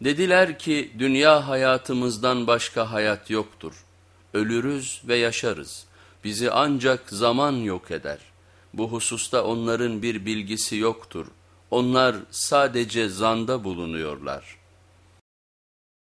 Dediler ki dünya hayatımızdan başka hayat yoktur. Ölürüz ve yaşarız. Bizi ancak zaman yok eder. Bu hususta onların bir bilgisi yoktur. Onlar sadece zanda bulunuyorlar.''